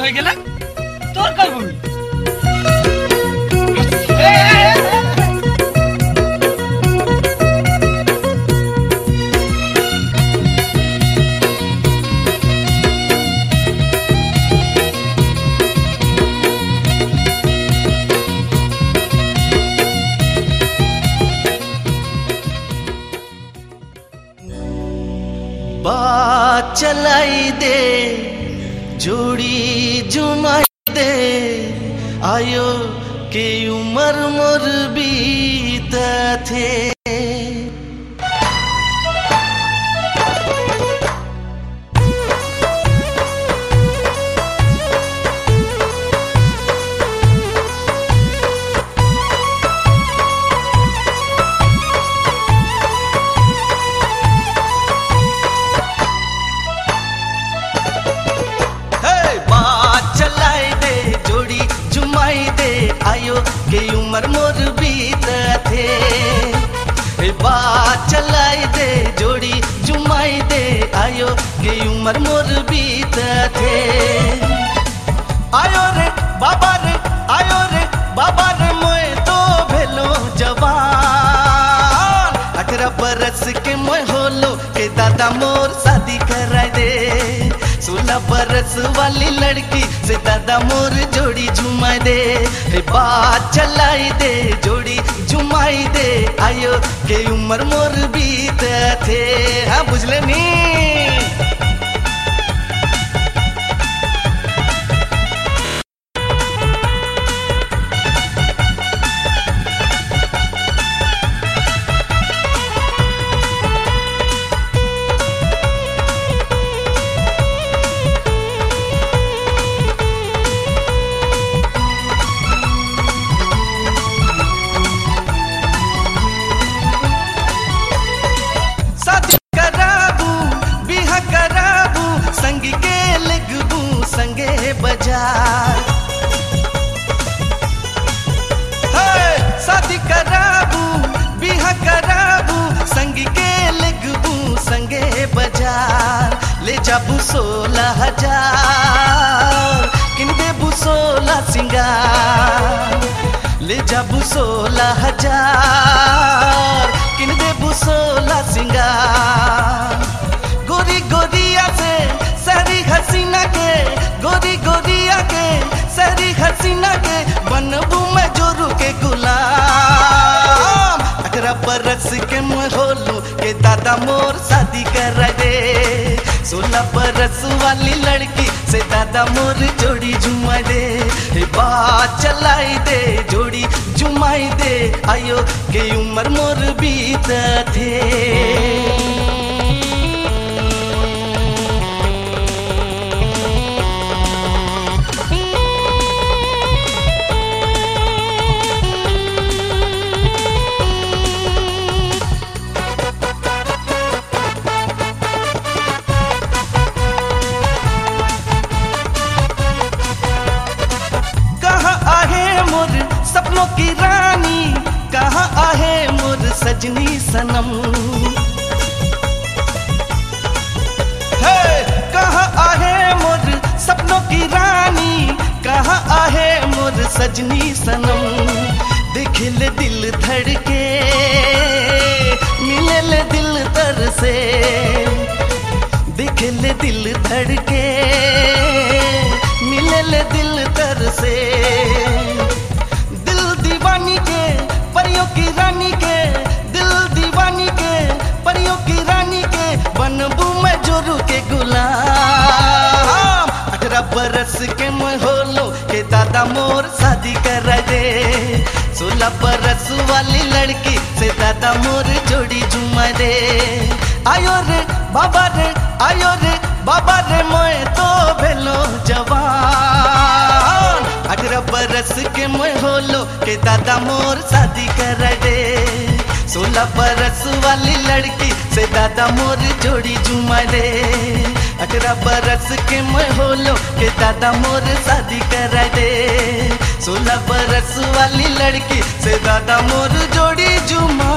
হয়ে গেলে তোর করবো बात चलाई दे जोड़ी जुमाई दे आयो के उमर मोर बीत थे। के मोर बीत थे बात चलाई दे, जोड़ी जुमाई दे, आयो के उमर मोर बीत थे। आयो रे बाबा रे, आयो रे बाबा रे मोए तो भेलो जवान। अठारह बरस के मोए होलो, के दादा मोर शादी कराए दे। सोलह बरस वाली लड़की से दादा मोर जोड़ी दे बात चलाई दे, जोड़ी जुमाई दे। आयो, के उम्र मोर बीत थे। हाँ बुझले नी सोलह हज़ार, किन देबू सोलह सिंगार? ले जाबू सोलह हज़ार, किन देबू सोलह सिंगार? गोरी गोरिया से सारी हसीना के, गोरी गोरिया के सारी हसीना के बनबू मैं जोरू के गुलाम। अठारह बरस के मैं होलू के दादा मोर शादी कर सोलह बरस वाली लड़की से दादा मोर जोड़ी झुमा दे। हे बात चलाई दे, जोड़ी झुमाई दे। आयो के उम्र मोर बीत थे। सपनों की रानी, कहाँ आहे मोर सजनी सनम? कहाँ आहे मोर सपनों की रानी, कहाँ आहे मोर सजनी सनम? देख ले दिल धड़के मिले ले दिल तर से देख ले दिल धड़के मिले ले दिल तर से की रानी के, दिल दीवानी के, परियों की रानी के, बनबू मैं जोरू के गुलाम। अठारह बरस के मैं के दादा मोर शादी कर दे। सोलह बरस वाली लड़की से दादा मोर जोड़ी झुमा दे। आयो रे बाबा रे, आयो रे बाबा रे, मैं तो भेलो जवान। बरस के मैं होलो के दादा मोर शादी कर दे सोलह बरस वाली लड़की से दादा मोर जोड़ी जुमा दे अठारह बरस के मैं होलो के दादा मोर शादी कर दे सोलह बरस वाली लड़की से दादा मोर जोड़ी झुमा